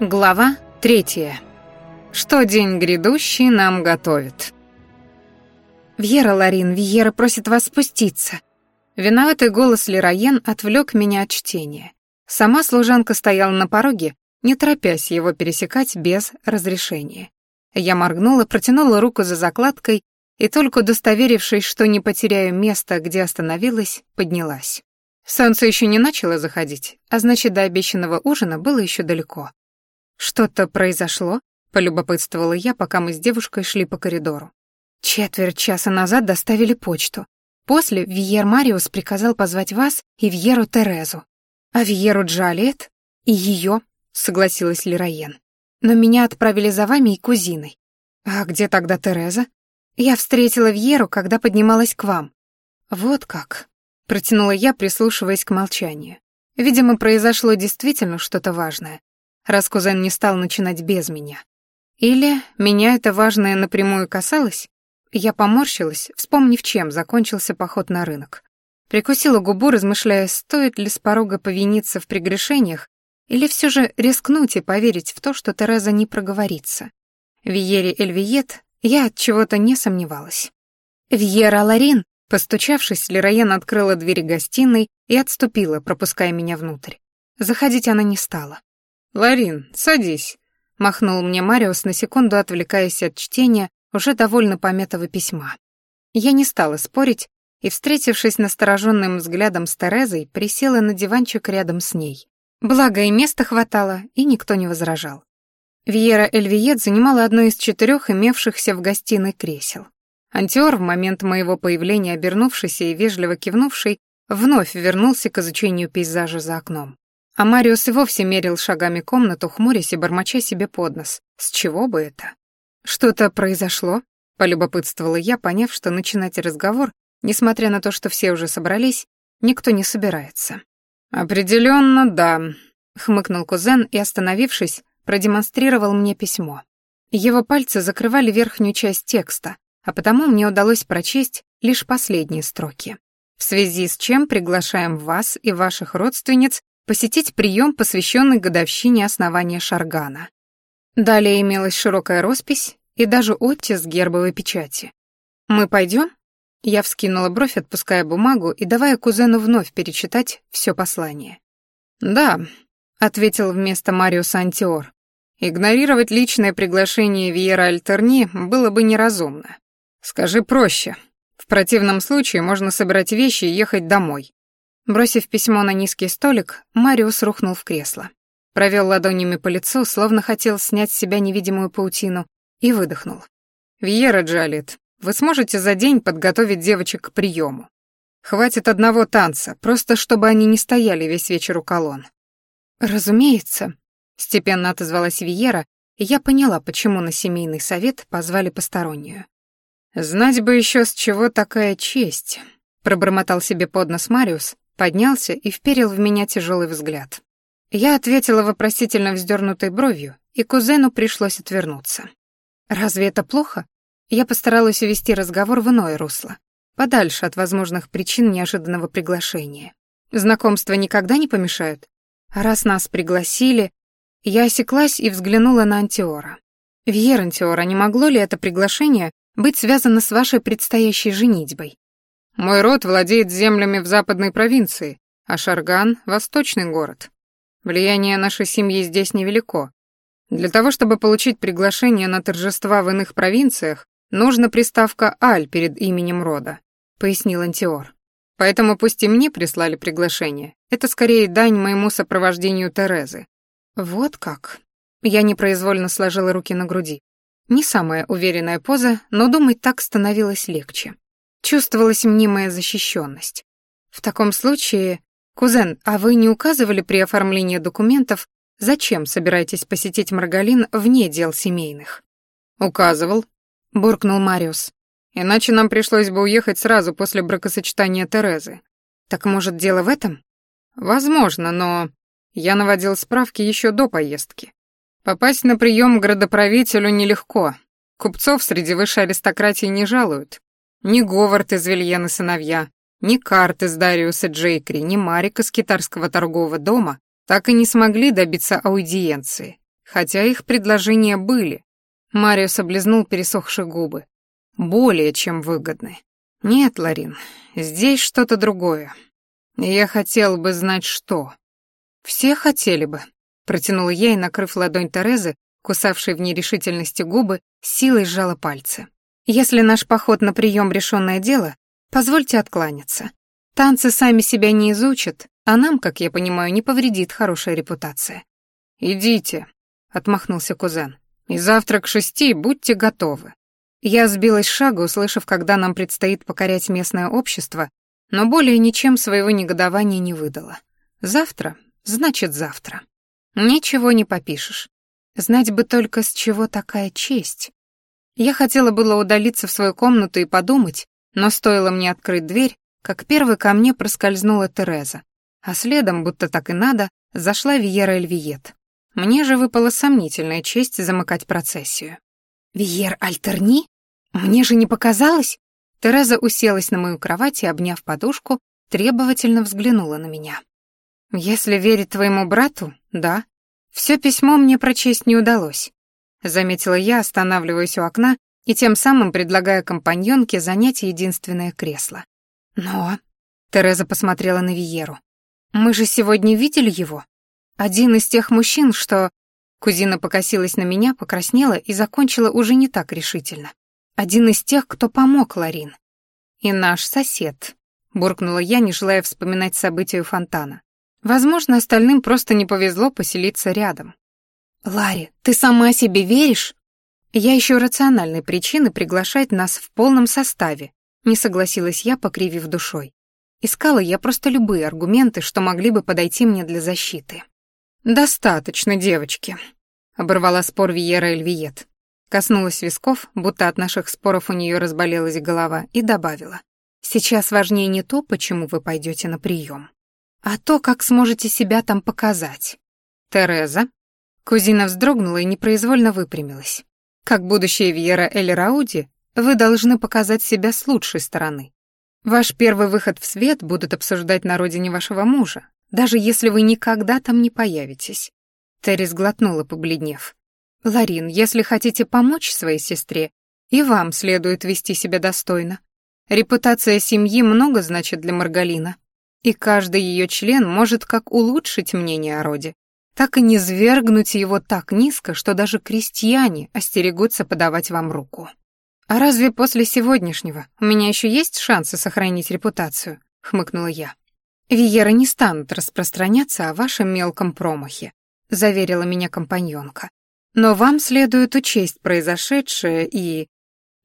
Глава третья. Что день грядущий нам готовит. «Вьера, Ларин, Вьера просит вас спуститься». Виноватый голос Лероен отвлек меня от чтения. Сама служанка стояла на пороге, не торопясь его пересекать без разрешения. Я моргнула, протянула руку за закладкой и только удостоверившись, что не потеряю место, где остановилась, поднялась. Солнце еще не начало заходить, а значит, до обещанного ужина было еще далеко. «Что-то произошло?» — полюбопытствовала я, пока мы с девушкой шли по коридору. «Четверть часа назад доставили почту. После Виер Мариус приказал позвать вас и Вьеру Терезу. А Вьеру Джалиет и ее, согласилась Лираен. «Но меня отправили за вами и кузиной. А где тогда Тереза? Я встретила Вьеру, когда поднималась к вам». «Вот как», — протянула я, прислушиваясь к молчанию. Видимо, произошло действительно что-то важное раз кузен не стал начинать без меня. Или меня это важное напрямую касалось? Я поморщилась, вспомнив, чем закончился поход на рынок. Прикусила губу, размышляя, стоит ли с порога повиниться в прегрешениях или все же рискнуть и поверить в то, что Тереза не проговорится. Виере Эльвиет я от чего-то не сомневалась. «Вьера Ларин!» Постучавшись, Лероен открыла двери гостиной и отступила, пропуская меня внутрь. Заходить она не стала. «Ларин, садись», — махнул мне Мариус на секунду, отвлекаясь от чтения уже довольно пометого письма. Я не стала спорить и, встретившись настороженным взглядом с Терезой, присела на диванчик рядом с ней. Благо и места хватало, и никто не возражал. Виера Эльвиет занимала одно из четырех имевшихся в гостиной кресел. Антиор, в момент моего появления обернувшийся и вежливо кивнувший, вновь вернулся к изучению пейзажа за окном. А Мариус и вовсе мерил шагами комнату, хмурясь и бормоча себе под нос. С чего бы это? Что-то произошло? Полюбопытствовала я, поняв, что начинать разговор, несмотря на то, что все уже собрались, никто не собирается. «Определенно, да», — хмыкнул кузен и, остановившись, продемонстрировал мне письмо. Его пальцы закрывали верхнюю часть текста, а потому мне удалось прочесть лишь последние строки. В связи с чем приглашаем вас и ваших родственниц посетить прием, посвященный годовщине основания Шаргана. Далее имелась широкая роспись и даже оттиск гербовой печати. «Мы пойдем?» Я вскинула бровь, отпуская бумагу и давая кузену вновь перечитать все послание. «Да», — ответил вместо Мариуса Антиор. «Игнорировать личное приглашение Виера Альтерни было бы неразумно. Скажи проще. В противном случае можно собирать вещи и ехать домой. Бросив письмо на низкий столик, Мариус рухнул в кресло. Провел ладонями по лицу, словно хотел снять с себя невидимую паутину, и выдохнул. «Вьера Джалет, вы сможете за день подготовить девочек к приему. Хватит одного танца, просто чтобы они не стояли весь вечер у колонн». «Разумеется», — степенно отозвалась Виера, и я поняла, почему на семейный совет позвали постороннюю. «Знать бы еще, с чего такая честь», — пробормотал себе под нос Мариус, поднялся и вперил в меня тяжелый взгляд. Я ответила вопросительно вздернутой бровью, и кузену пришлось отвернуться. «Разве это плохо?» Я постаралась увести разговор в иное русло, подальше от возможных причин неожиданного приглашения. Знакомства никогда не помешают? Раз нас пригласили... Я осеклась и взглянула на Антиора. «Вьер Антиора, не могло ли это приглашение быть связано с вашей предстоящей женитьбой?» Мой род владеет землями в западной провинции, а Шарган — восточный город. Влияние нашей семьи здесь невелико. Для того, чтобы получить приглашение на торжества в иных провинциях, нужна приставка «Аль» перед именем рода», — пояснил Антиор. Поэтому пусть и мне прислали приглашение. Это скорее дань моему сопровождению Терезы. Вот как. Я непроизвольно сложила руки на груди. Не самая уверенная поза, но думать так становилось легче. Чувствовалась мнимая защищенность. В таком случае, кузен, а вы не указывали при оформлении документов, зачем собираетесь посетить Маргалин вне дел семейных? Указывал, буркнул Мариус. Иначе нам пришлось бы уехать сразу после бракосочетания Терезы. Так может, дело в этом? Возможно, но я наводил справки еще до поездки. Попасть на прием к градоправителю нелегко. Купцов среди высшей аристократии не жалуют. Ни Говард из Вильена сыновья, ни Карт из Дариуса Джейкри, ни Марик из китарского торгового дома так и не смогли добиться аудиенции, хотя их предложения были. Мариус облизнул пересохшие губы. Более чем выгодны. Нет, Ларин, здесь что-то другое. Я хотел бы знать, что. Все хотели бы, протянула я и, накрыв ладонь Терезы, кусавшей в нерешительности губы, силой сжала пальцы. Если наш поход на прием решенное дело, позвольте откланяться. Танцы сами себя не изучат, а нам, как я понимаю, не повредит хорошая репутация. «Идите», — отмахнулся кузен, — «и завтра к шести будьте готовы». Я сбилась с шага, услышав, когда нам предстоит покорять местное общество, но более ничем своего негодования не выдала. Завтра, значит завтра. Ничего не попишешь. Знать бы только, с чего такая честь. Я хотела было удалиться в свою комнату и подумать, но стоило мне открыть дверь, как первой ко мне проскользнула Тереза, а следом, будто так и надо, зашла Виера Эльвиет. Мне же выпала сомнительная честь замыкать процессию. «Виер Альтерни? Мне же не показалось?» Тереза уселась на мою кровать и, обняв подушку, требовательно взглянула на меня. «Если верить твоему брату, да. Все письмо мне прочесть не удалось», — заметила я, останавливаясь у окна и тем самым предлагая компаньонке занять единственное кресло. «Но...» — Тереза посмотрела на Виеру. Мы же сегодня видели его. Один из тех мужчин, что...» Кузина покосилась на меня, покраснела и закончила уже не так решительно. «Один из тех, кто помог Ларин. И наш сосед», — буркнула я, не желая вспоминать события у фонтана. «Возможно, остальным просто не повезло поселиться рядом». «Ларри, ты сама себе веришь?» «Я ищу рациональной причины приглашать нас в полном составе», — не согласилась я, покривив душой. Искала я просто любые аргументы, что могли бы подойти мне для защиты. «Достаточно, девочки», — оборвала спор Виера Эльвиет. Коснулась висков, будто от наших споров у нее разболелась голова, и добавила. «Сейчас важнее не то, почему вы пойдете на прием, а то, как сможете себя там показать». «Тереза?» Кузина вздрогнула и непроизвольно выпрямилась. «Как будущая Виера Эль Рауди, вы должны показать себя с лучшей стороны. Ваш первый выход в свет будут обсуждать на родине вашего мужа, даже если вы никогда там не появитесь. Терри сглотнула, побледнев. Ларин, если хотите помочь своей сестре, и вам следует вести себя достойно. Репутация семьи много значит для Маргалина, и каждый ее член может как улучшить мнение о роде, так и не свергнуть его так низко, что даже крестьяне остерегутся подавать вам руку. «А разве после сегодняшнего у меня еще есть шансы сохранить репутацию?» — хмыкнула я. «Виера не станут распространяться о вашем мелком промахе», — заверила меня компаньонка. «Но вам следует учесть произошедшее и...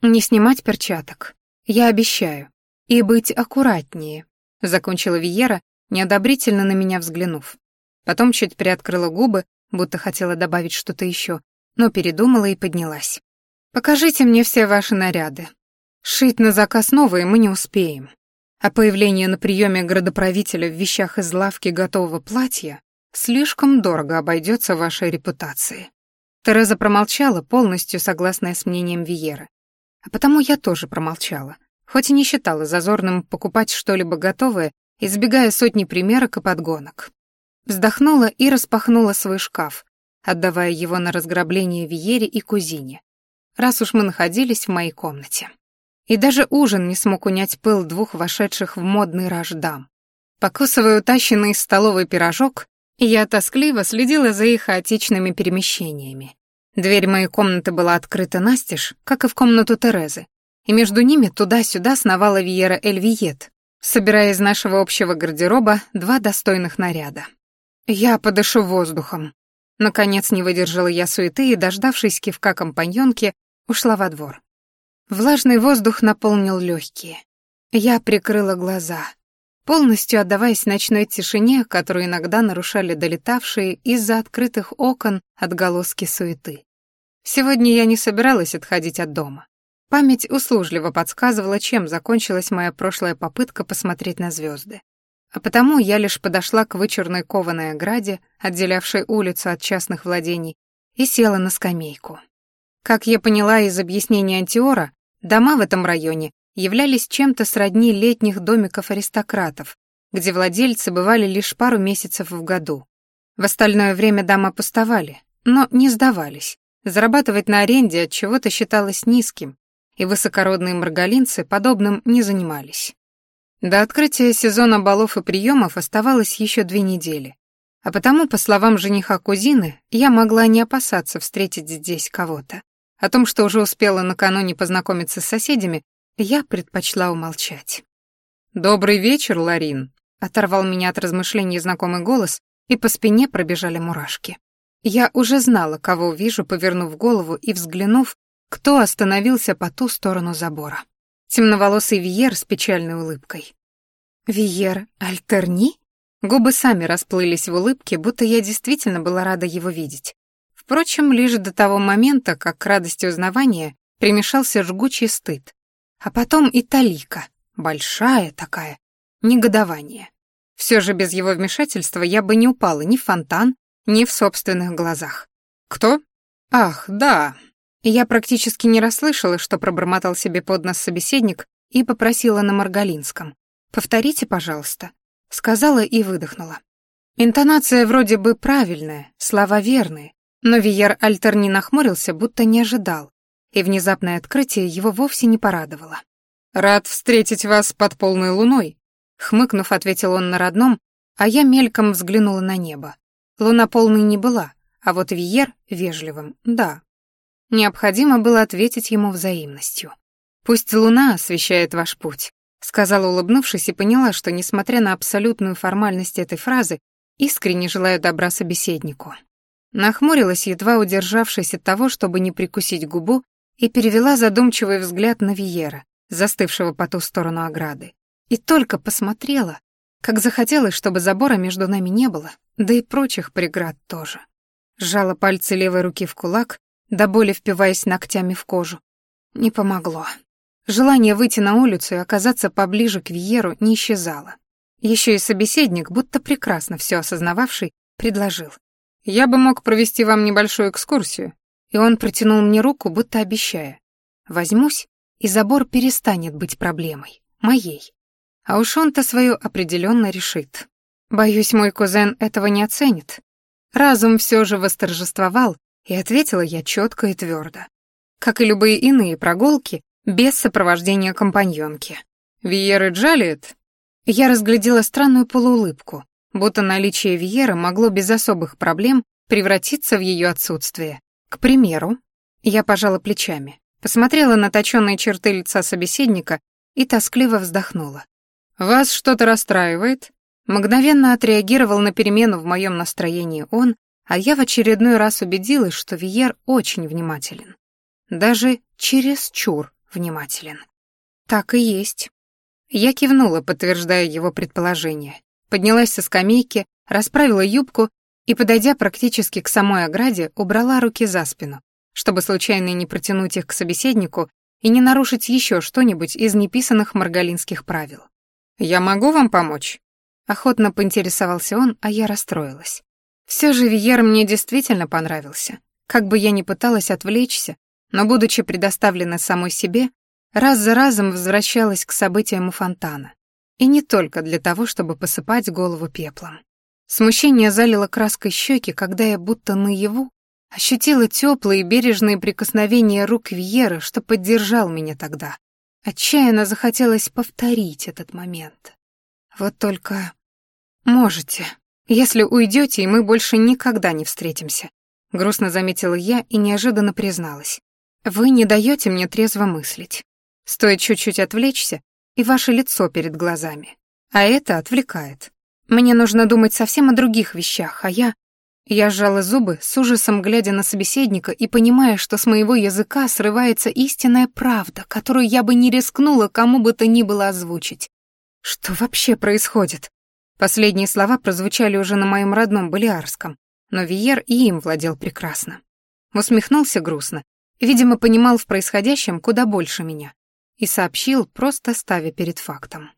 не снимать перчаток. Я обещаю. И быть аккуратнее», — закончила Виера, неодобрительно на меня взглянув. Потом чуть приоткрыла губы, будто хотела добавить что-то еще, но передумала и поднялась. Покажите мне все ваши наряды. Шить на заказ новые мы не успеем. А появление на приеме градоправителя в вещах из лавки готового платья слишком дорого обойдется вашей репутации. Тереза промолчала, полностью согласная с мнением Виеры. А потому я тоже промолчала, хоть и не считала зазорным покупать что-либо готовое, избегая сотни примерок и подгонок. Вздохнула и распахнула свой шкаф, отдавая его на разграбление Виере и кузине раз уж мы находились в моей комнате. И даже ужин не смог унять пыл двух вошедших в модный раж дам. Покусывая утащенный из столовой пирожок, я тоскливо следила за их хаотичными перемещениями. Дверь моей комнаты была открыта настежь, как и в комнату Терезы, и между ними туда-сюда сновала Виера Эльвиет, собирая из нашего общего гардероба два достойных наряда. Я подышу воздухом. Наконец не выдержала я суеты и, дождавшись кивка компаньонки, ушла во двор. Влажный воздух наполнил легкие. Я прикрыла глаза, полностью отдаваясь ночной тишине, которую иногда нарушали долетавшие из-за открытых окон отголоски суеты. Сегодня я не собиралась отходить от дома. Память услужливо подсказывала, чем закончилась моя прошлая попытка посмотреть на звезды. А потому я лишь подошла к вычурной кованой ограде, отделявшей улицу от частных владений, и села на скамейку. Как я поняла из объяснения Антиора, дома в этом районе являлись чем-то сродни летних домиков аристократов, где владельцы бывали лишь пару месяцев в году. В остальное время дома пустовали, но не сдавались. Зарабатывать на аренде от чего-то считалось низким, и высокородные маргалинцы подобным не занимались. До открытия сезона балов и приемов оставалось еще две недели, а потому, по словам жениха кузины, я могла не опасаться встретить здесь кого-то. О том, что уже успела накануне познакомиться с соседями, я предпочла умолчать. «Добрый вечер, Ларин», — оторвал меня от размышлений знакомый голос, и по спине пробежали мурашки. Я уже знала, кого увижу, повернув голову и взглянув, кто остановился по ту сторону забора. Темноволосый Виер с печальной улыбкой. «Виер Альтерни?» Губы сами расплылись в улыбке, будто я действительно была рада его видеть. Впрочем, лишь до того момента, как к радости узнавания примешался жгучий стыд. А потом и талика, большая такая, негодование. Все же без его вмешательства я бы не упала ни в фонтан, ни в собственных глазах. «Кто? Ах, да». Я практически не расслышала, что пробормотал себе под нос собеседник и попросила на Маргалинском. «Повторите, пожалуйста», — сказала и выдохнула. Интонация вроде бы правильная, слова верные, но Вияр Альтер не нахмурился, будто не ожидал, и внезапное открытие его вовсе не порадовало. «Рад встретить вас под полной луной», — хмыкнув, ответил он на родном, а я мельком взглянула на небо. Луна полной не была, а вот Виер вежливым — да. Необходимо было ответить ему взаимностью. «Пусть луна освещает ваш путь», — сказала, улыбнувшись, и поняла, что, несмотря на абсолютную формальность этой фразы, искренне желаю добра собеседнику. Нахмурилась, едва удержавшись от того, чтобы не прикусить губу, и перевела задумчивый взгляд на Виера, застывшего по ту сторону ограды. И только посмотрела, как захотелось, чтобы забора между нами не было, да и прочих преград тоже. Сжала пальцы левой руки в кулак, до боли впиваясь ногтями в кожу. Не помогло. Желание выйти на улицу и оказаться поближе к Виеру не исчезало. Еще и собеседник, будто прекрасно все осознававший, предложил. «Я бы мог провести вам небольшую экскурсию». И он протянул мне руку, будто обещая. «Возьмусь, и забор перестанет быть проблемой. Моей. А уж он-то свое определенно решит. Боюсь, мой кузен этого не оценит. Разум все же восторжествовал, и ответила я четко и твердо. Как и любые иные прогулки, без сопровождения компаньонки. Виеры Джалиет? Я разглядела странную полуулыбку, будто наличие Виера могло без особых проблем превратиться в ее отсутствие. К примеру, я пожала плечами, посмотрела на точенные черты лица собеседника и тоскливо вздохнула. «Вас что-то расстраивает?» Мгновенно отреагировал на перемену в моем настроении он, а я в очередной раз убедилась, что Виер очень внимателен. Даже чересчур внимателен. Так и есть. Я кивнула, подтверждая его предположение. Поднялась со скамейки, расправила юбку и, подойдя практически к самой ограде, убрала руки за спину, чтобы случайно не протянуть их к собеседнику и не нарушить еще что-нибудь из неписанных маргалинских правил. «Я могу вам помочь?» Охотно поинтересовался он, а я расстроилась. Все же Виер мне действительно понравился. Как бы я ни пыталась отвлечься, но, будучи предоставлена самой себе, раз за разом возвращалась к событиям у фонтана. И не только для того, чтобы посыпать голову пеплом. Смущение залило краской щеки, когда я будто наяву ощутила теплые бережные прикосновения рук Вьеры, что поддержал меня тогда. Отчаянно захотелось повторить этот момент. Вот только... Можете, если уйдете, и мы больше никогда не встретимся. Грустно заметила я и неожиданно призналась. Вы не даете мне трезво мыслить. Стоит чуть-чуть отвлечься, и ваше лицо перед глазами. А это отвлекает. Мне нужно думать совсем о других вещах, а я... Я сжала зубы, с ужасом глядя на собеседника и понимая, что с моего языка срывается истинная правда, которую я бы не рискнула кому бы то ни было озвучить. Что вообще происходит? Последние слова прозвучали уже на моем родном Балиарском, но Виер и им владел прекрасно. Усмехнулся грустно, видимо, понимал в происходящем куда больше меня, и сообщил, просто ставя перед фактом.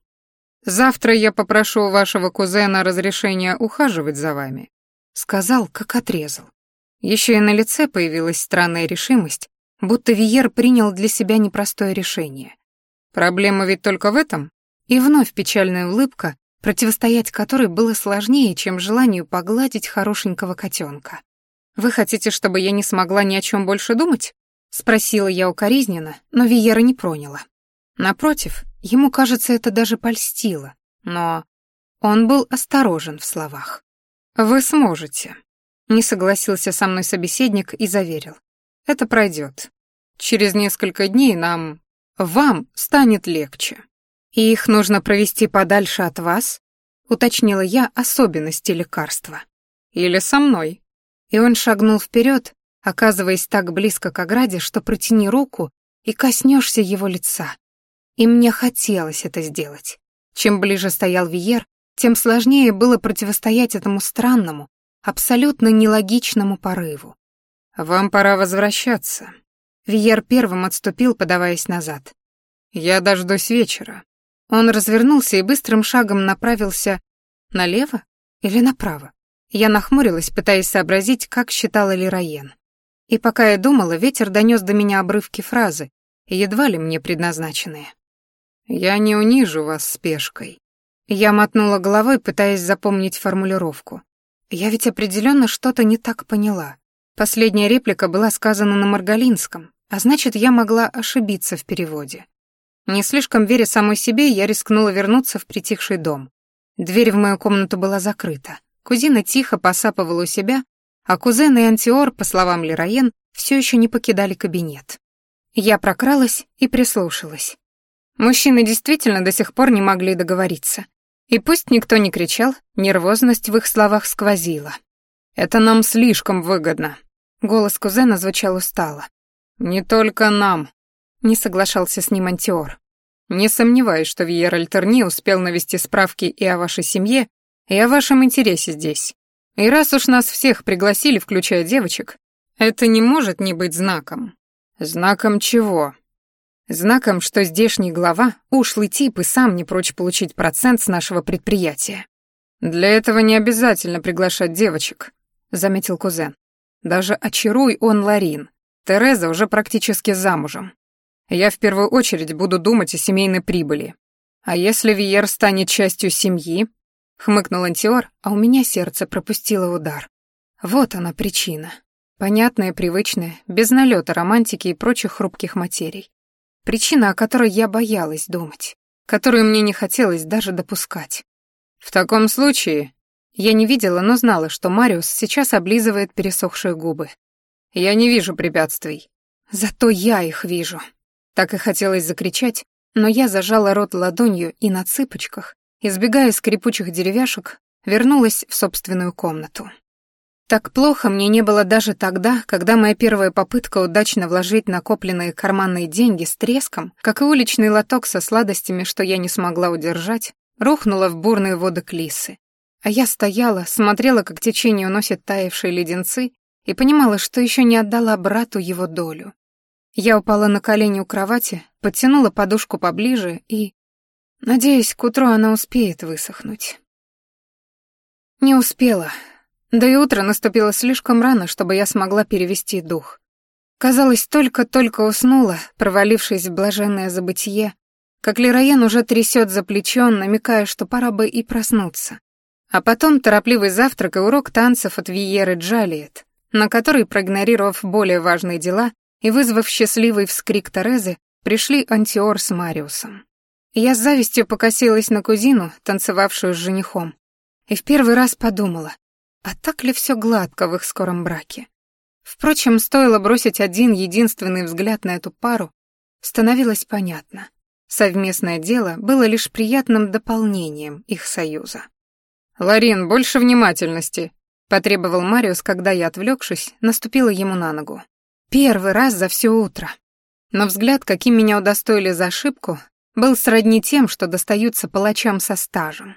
«Завтра я попрошу вашего кузена разрешения ухаживать за вами. Сказал, как отрезал. Еще и на лице появилась странная решимость, будто Виер принял для себя непростое решение. Проблема ведь только в этом? И вновь печальная улыбка, противостоять которой было сложнее, чем желанию погладить хорошенького котенка. Вы хотите, чтобы я не смогла ни о чем больше думать? Спросила я укоризненно, но Виера не проняла. Напротив, ему, кажется, это даже польстило, но он был осторожен в словах. «Вы сможете», — не согласился со мной собеседник и заверил. «Это пройдет. Через несколько дней нам... вам станет легче. И их нужно провести подальше от вас?» — уточнила я особенности лекарства. «Или со мной». И он шагнул вперед, оказываясь так близко к ограде, что протяни руку и коснешься его лица. И мне хотелось это сделать. Чем ближе стоял Виер, тем сложнее было противостоять этому странному, абсолютно нелогичному порыву. «Вам пора возвращаться». Виер первым отступил, подаваясь назад. «Я дождусь вечера». Он развернулся и быстрым шагом направился налево или направо. Я нахмурилась, пытаясь сообразить, как считала Лираен. И пока я думала, ветер донес до меня обрывки фразы, едва ли мне предназначенные. «Я не унижу вас спешкой». Я мотнула головой, пытаясь запомнить формулировку. Я ведь определенно что-то не так поняла. Последняя реплика была сказана на маргалинском, а значит, я могла ошибиться в переводе. Не слишком веря самой себе, я рискнула вернуться в притихший дом. Дверь в мою комнату была закрыта. Кузина тихо посапывала у себя, а кузен и Антиор, по словам Лероен, все еще не покидали кабинет. Я прокралась и прислушалась. Мужчины действительно до сих пор не могли договориться. И пусть никто не кричал, нервозность в их словах сквозила. «Это нам слишком выгодно», — голос кузена звучал устало. «Не только нам», — не соглашался с ним Антиор. «Не сомневаюсь, что Виер Альтерни успел навести справки и о вашей семье, и о вашем интересе здесь. И раз уж нас всех пригласили, включая девочек, это не может не быть знаком. Знаком чего? Знаком, что здешний глава — ушлый тип и сам не прочь получить процент с нашего предприятия. Для этого не обязательно приглашать девочек, — заметил кузен. Даже очаруй он Ларин. Тереза уже практически замужем. Я в первую очередь буду думать о семейной прибыли. А если Виер станет частью семьи, Хмыкнул Антиор, а у меня сердце пропустило удар. Вот она причина. Понятная, привычная, без налета романтики и прочих хрупких материй. Причина, о которой я боялась думать, которую мне не хотелось даже допускать. В таком случае я не видела, но знала, что Мариус сейчас облизывает пересохшие губы. Я не вижу препятствий. Зато я их вижу. Так и хотелось закричать, но я зажала рот ладонью и на цыпочках, избегая скрипучих деревяшек, вернулась в собственную комнату. Так плохо мне не было даже тогда, когда моя первая попытка удачно вложить накопленные карманные деньги с треском, как и уличный лоток со сладостями, что я не смогла удержать, рухнула в бурные воды Клисы. А я стояла, смотрела, как течение уносит таявшие леденцы, и понимала, что еще не отдала брату его долю. Я упала на колени у кровати, подтянула подушку поближе и Надеюсь, к утру она успеет высохнуть. Не успела. Да и утро наступило слишком рано, чтобы я смогла перевести дух. Казалось, только-только уснула, провалившись в блаженное забытье, как Лероен уже трясет за плечо, намекая, что пора бы и проснуться. А потом торопливый завтрак и урок танцев от Виеры Джалиет, на который, проигнорировав более важные дела и вызвав счастливый вскрик Терезы, пришли Антиор с Мариусом. Я с завистью покосилась на кузину, танцевавшую с женихом, и в первый раз подумала, а так ли все гладко в их скором браке? Впрочем, стоило бросить один единственный взгляд на эту пару, становилось понятно. Совместное дело было лишь приятным дополнением их союза. «Ларин, больше внимательности», — потребовал Мариус, когда я, отвлекшись, наступила ему на ногу. Первый раз за все утро. Но взгляд, каким меня удостоили за ошибку, был сродни тем, что достаются палачам со стажем.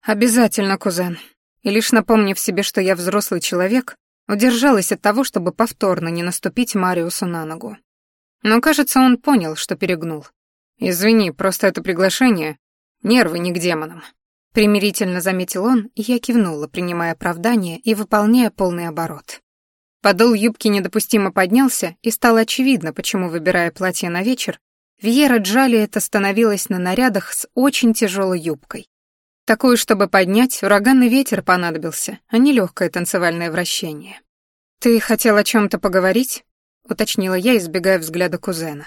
Обязательно, кузен. И лишь напомнив себе, что я взрослый человек, удержалась от того, чтобы повторно не наступить Мариусу на ногу. Но, кажется, он понял, что перегнул. «Извини, просто это приглашение. Нервы не к демонам». Примирительно заметил он, и я кивнула, принимая оправдание и выполняя полный оборот. Подол юбки недопустимо поднялся, и стало очевидно, почему, выбирая платье на вечер, Вьера Джалиет остановилась на нарядах с очень тяжелой юбкой. Такую, чтобы поднять, ураганный ветер понадобился, а не легкое танцевальное вращение. «Ты хотел о чем то поговорить?» — уточнила я, избегая взгляда кузена.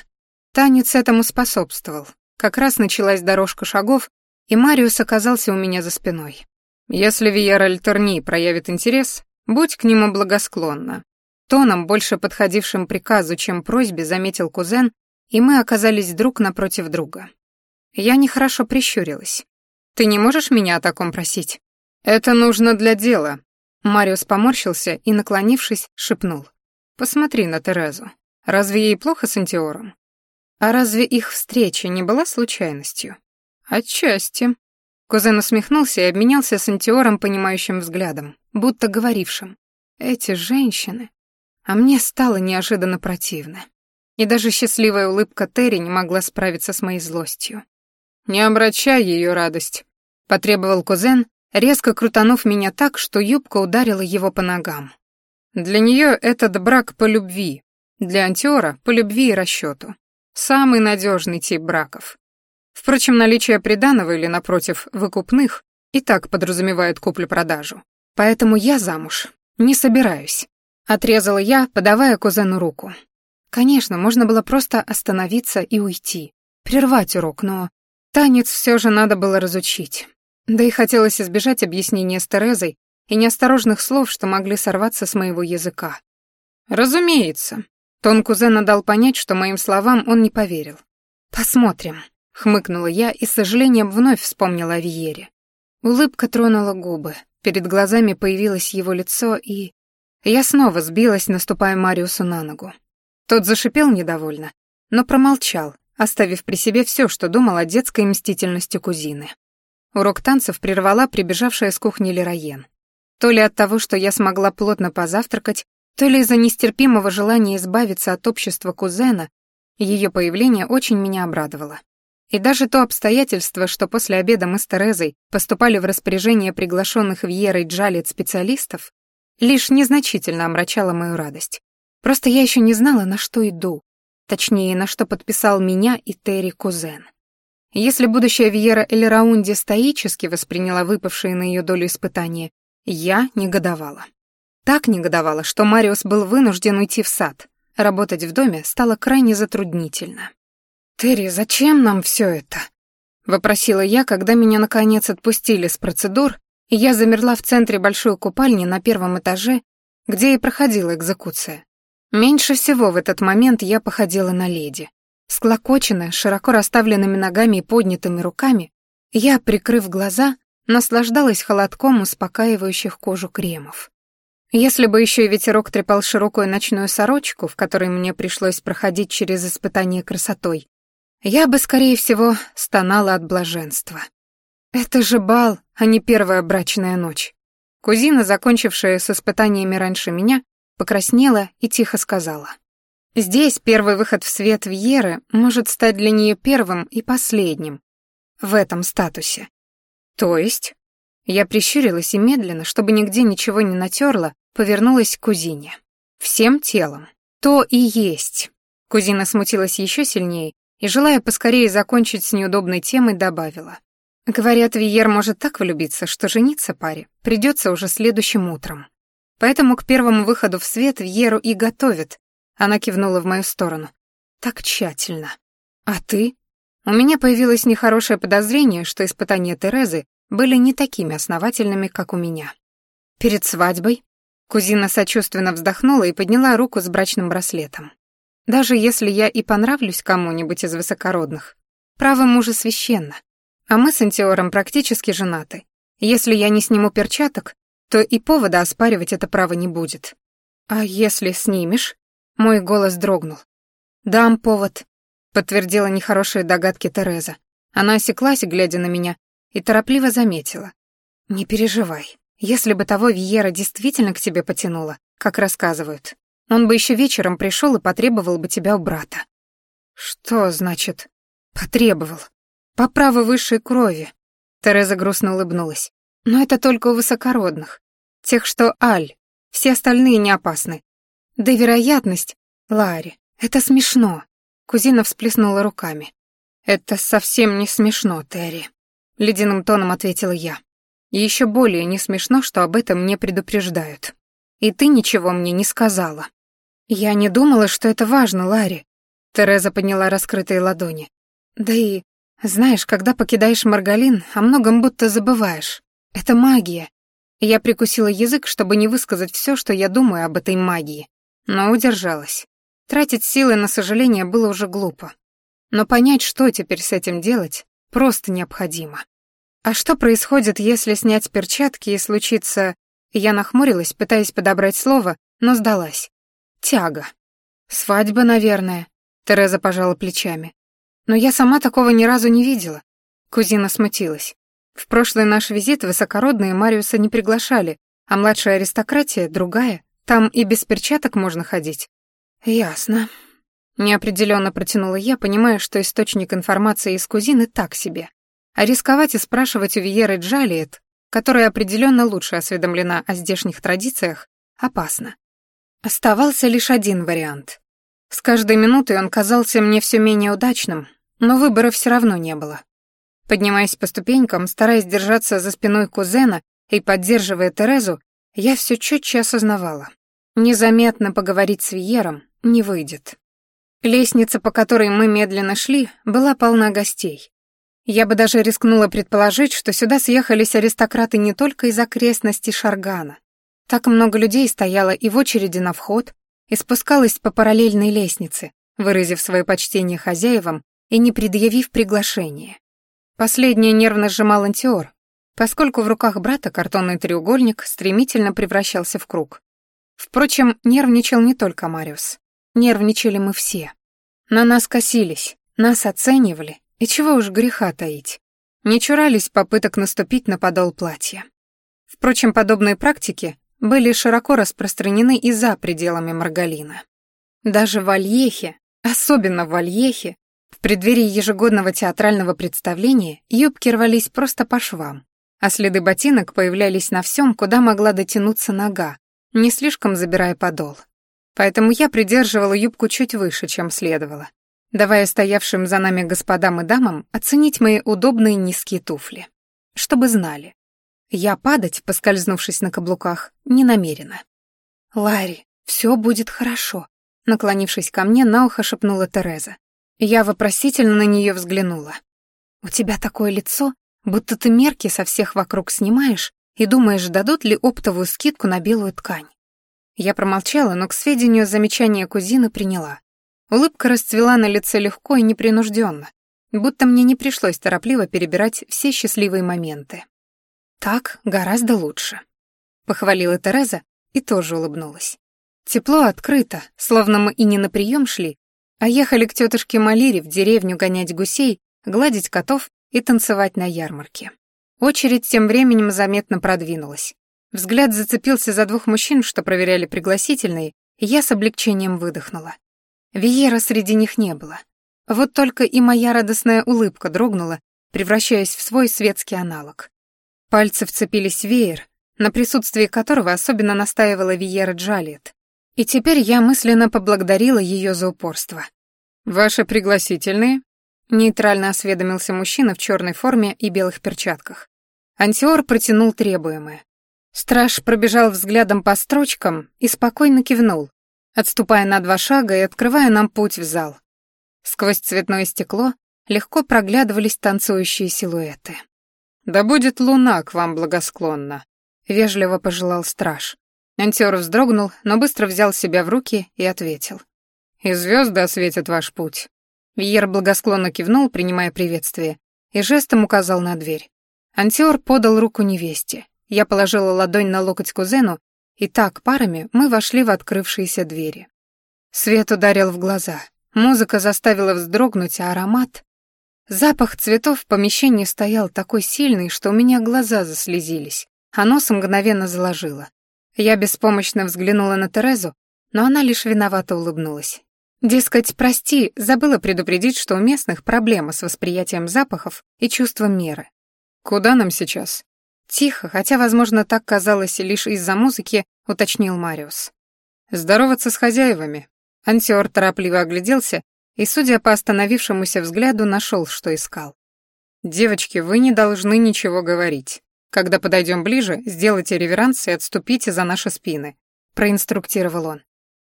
Танец этому способствовал. Как раз началась дорожка шагов, и Мариус оказался у меня за спиной. «Если Виера Альтерни проявит интерес, будь к нему благосклонна». Тоном, больше подходившим приказу, чем просьбе, заметил кузен, и мы оказались друг напротив друга. Я нехорошо прищурилась. «Ты не можешь меня о таком просить?» «Это нужно для дела». Мариус поморщился и, наклонившись, шепнул. «Посмотри на Терезу. Разве ей плохо с Антиором?» «А разве их встреча не была случайностью?» «Отчасти». Кузен усмехнулся и обменялся с Антиором понимающим взглядом, будто говорившим. «Эти женщины...» А мне стало неожиданно противно. И даже счастливая улыбка Терри не могла справиться с моей злостью. «Не обращай ее радость», — потребовал кузен, резко крутанув меня так, что юбка ударила его по ногам. Для нее этот брак по любви, для Антиора — по любви и расчету. Самый надежный тип браков. Впрочем, наличие приданого или, напротив, выкупных и так подразумевает куплю-продажу. Поэтому я замуж не собираюсь. Отрезала я, подавая кузену руку. Конечно, можно было просто остановиться и уйти, прервать урок, но танец все же надо было разучить. Да и хотелось избежать объяснения с Терезой и неосторожных слов, что могли сорваться с моего языка. «Разумеется». Тон кузена дал понять, что моим словам он не поверил. «Посмотрим», — хмыкнула я и с сожалением вновь вспомнила о Виере. Улыбка тронула губы, перед глазами появилось его лицо, и... Я снова сбилась, наступая Мариусу на ногу. Тот зашипел недовольно, но промолчал, оставив при себе все, что думал о детской мстительности кузины. Урок танцев прервала прибежавшая с кухни Лероен. То ли от того, что я смогла плотно позавтракать, то ли из-за нестерпимого желания избавиться от общества кузена, ее появление очень меня обрадовало. И даже то обстоятельство, что после обеда мы с Терезой поступали в распоряжение приглашенных Вьерой Джалет специалистов, лишь незначительно омрачало мою радость. Просто я еще не знала, на что иду. Точнее, на что подписал меня и Терри кузен. Если будущая Виера Эльраунди стоически восприняла выпавшие на ее долю испытания, я негодовала. Так негодовала, что Мариус был вынужден уйти в сад. Работать в доме стало крайне затруднительно. «Терри, зачем нам все это?» — вопросила я, когда меня наконец отпустили с процедур, и я замерла в центре большой купальни на первом этаже, где и проходила экзекуция. Меньше всего в этот момент я походила на леди. Склокоченная, широко расставленными ногами и поднятыми руками, я, прикрыв глаза, наслаждалась холодком успокаивающих кожу кремов. Если бы еще и ветерок трепал широкую ночную сорочку, в которой мне пришлось проходить через испытание красотой, я бы, скорее всего, стонала от блаженства. Это же бал, а не первая брачная ночь. Кузина, закончившая с испытаниями раньше меня, покраснела и тихо сказала. Здесь первый выход в свет Вьеры может стать для нее первым и последним в этом статусе. То есть... Я прищурилась и медленно, чтобы нигде ничего не натерла, повернулась к кузине. Всем телом. То и есть. Кузина смутилась еще сильнее и, желая поскорее закончить с неудобной темой, добавила. Говорят, Виер может так влюбиться, что жениться паре придется уже следующим утром. Поэтому к первому выходу в свет Вьеру и готовят. Она кивнула в мою сторону. Так тщательно. А ты? У меня появилось нехорошее подозрение, что испытания Терезы были не такими основательными, как у меня. Перед свадьбой кузина сочувственно вздохнула и подняла руку с брачным браслетом. Даже если я и понравлюсь кому-нибудь из высокородных, право мужа священно. А мы с Антиором практически женаты. Если я не сниму перчаток, то и повода оспаривать это право не будет. А если снимешь? Мой голос дрогнул. Дам повод, подтвердила нехорошие догадки Тереза. Она осеклась, глядя на меня, и торопливо заметила. Не переживай. Если бы того Виера действительно к тебе потянуло, как рассказывают, он бы еще вечером пришел и потребовал бы тебя у брата. Что значит потребовал? По праву высшей крови. Тереза грустно улыбнулась. Но это только у высокородных. Тех, что Аль. Все остальные не опасны. Да и вероятность... Ларри, это смешно. Кузина всплеснула руками. Это совсем не смешно, Терри. Ледяным тоном ответила я. И еще более не смешно, что об этом не предупреждают. И ты ничего мне не сказала». «Я не думала, что это важно, Ларри», — Тереза подняла раскрытые ладони. «Да и, знаешь, когда покидаешь Маргалин, о многом будто забываешь. Это магия». Я прикусила язык, чтобы не высказать все, что я думаю об этой магии, но удержалась. Тратить силы на сожаление было уже глупо. Но понять, что теперь с этим делать, просто необходимо. А что происходит, если снять перчатки и случится... Я нахмурилась, пытаясь подобрать слово, но сдалась. Тяга. Свадьба, наверное. Тереза пожала плечами. Но я сама такого ни разу не видела. Кузина смутилась. В прошлый наш визит высокородные Мариуса не приглашали, а младшая аристократия другая. Там и без перчаток можно ходить. Ясно. Неопределенно протянула я, понимая, что источник информации из кузины так себе. А рисковать и спрашивать у Виеры Джалиет, которая определенно лучше осведомлена о здешних традициях, опасно. Оставался лишь один вариант. С каждой минутой он казался мне все менее удачным, но выбора все равно не было. Поднимаясь по ступенькам, стараясь держаться за спиной кузена и поддерживая Терезу, я все четче осознавала. Незаметно поговорить с Виером не выйдет. Лестница, по которой мы медленно шли, была полна гостей. Я бы даже рискнула предположить, что сюда съехались аристократы не только из окрестностей Шаргана. Так много людей стояло и в очереди на вход, и спускалось по параллельной лестнице, выразив свое почтение хозяевам и не предъявив приглашение. Последнее нервно сжимал антиор, поскольку в руках брата картонный треугольник стремительно превращался в круг. Впрочем, нервничал не только Мариус. Нервничали мы все. На нас косились, нас оценивали, и чего уж греха таить. Не чурались попыток наступить на подол платья. Впрочем, подобные практики были широко распространены и за пределами Маргалина. Даже в Альехе, особенно в Альехе, в преддверии ежегодного театрального представления юбки рвались просто по швам, а следы ботинок появлялись на всем, куда могла дотянуться нога, не слишком забирая подол. Поэтому я придерживала юбку чуть выше, чем следовало, давая стоявшим за нами господам и дамам оценить мои удобные низкие туфли. Чтобы знали. Я падать, поскользнувшись на каблуках, не намерена. «Ларри, все будет хорошо», — наклонившись ко мне, на ухо шепнула Тереза. Я вопросительно на нее взглянула. «У тебя такое лицо, будто ты мерки со всех вокруг снимаешь и думаешь, дадут ли оптовую скидку на белую ткань». Я промолчала, но к сведению замечания кузины приняла. Улыбка расцвела на лице легко и непринужденно, будто мне не пришлось торопливо перебирать все счастливые моменты. «Так гораздо лучше», — похвалила Тереза и тоже улыбнулась. Тепло открыто, словно мы и не на прием шли, а ехали к тетушке Малире в деревню гонять гусей, гладить котов и танцевать на ярмарке. Очередь тем временем заметно продвинулась. Взгляд зацепился за двух мужчин, что проверяли пригласительные, и я с облегчением выдохнула. Виера среди них не было. Вот только и моя радостная улыбка дрогнула, превращаясь в свой светский аналог. Пальцы вцепились в веер, на присутствии которого особенно настаивала Виера Джалиет. И теперь я мысленно поблагодарила ее за упорство. «Ваши пригласительные?» — нейтрально осведомился мужчина в черной форме и белых перчатках. Антиор протянул требуемое. Страж пробежал взглядом по строчкам и спокойно кивнул, отступая на два шага и открывая нам путь в зал. Сквозь цветное стекло легко проглядывались танцующие силуэты. «Да будет луна к вам благосклонна», — вежливо пожелал страж. Антер вздрогнул, но быстро взял себя в руки и ответил. «И звезды осветят ваш путь». Виер благосклонно кивнул, принимая приветствие, и жестом указал на дверь. Антиор подал руку невесте. Я положила ладонь на локоть кузену и так, парами, мы вошли в открывшиеся двери. Свет ударил в глаза. Музыка заставила вздрогнуть, а аромат... Запах цветов в помещении стоял такой сильный, что у меня глаза заслезились, а нос мгновенно заложило. Я беспомощно взглянула на Терезу, но она лишь виновато улыбнулась. Дескать, прости, забыла предупредить, что у местных проблема с восприятием запахов и чувством меры. «Куда нам сейчас?» Тихо, хотя, возможно, так казалось лишь из-за музыки, уточнил Мариус. «Здороваться с хозяевами». Антиор торопливо огляделся и, судя по остановившемуся взгляду, нашел, что искал. «Девочки, вы не должны ничего говорить. Когда подойдем ближе, сделайте реверанс и отступите за наши спины. проинструктировал он.